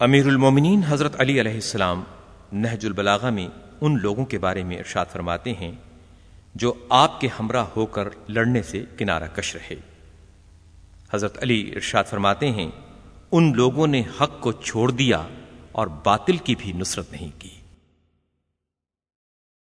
امیر المومنین حضرت علی علیہ السلام نہج البلاغہ میں ان لوگوں کے بارے میں ارشاد فرماتے ہیں جو آپ کے ہمراہ ہو کر لڑنے سے کنارہ کش رہے۔ حضرت علی ارشاد فرماتے ہیں، ان لوگوں نے حق کو چھوڑ دیا اور باطل کی بھی نصرت نہیں کی۔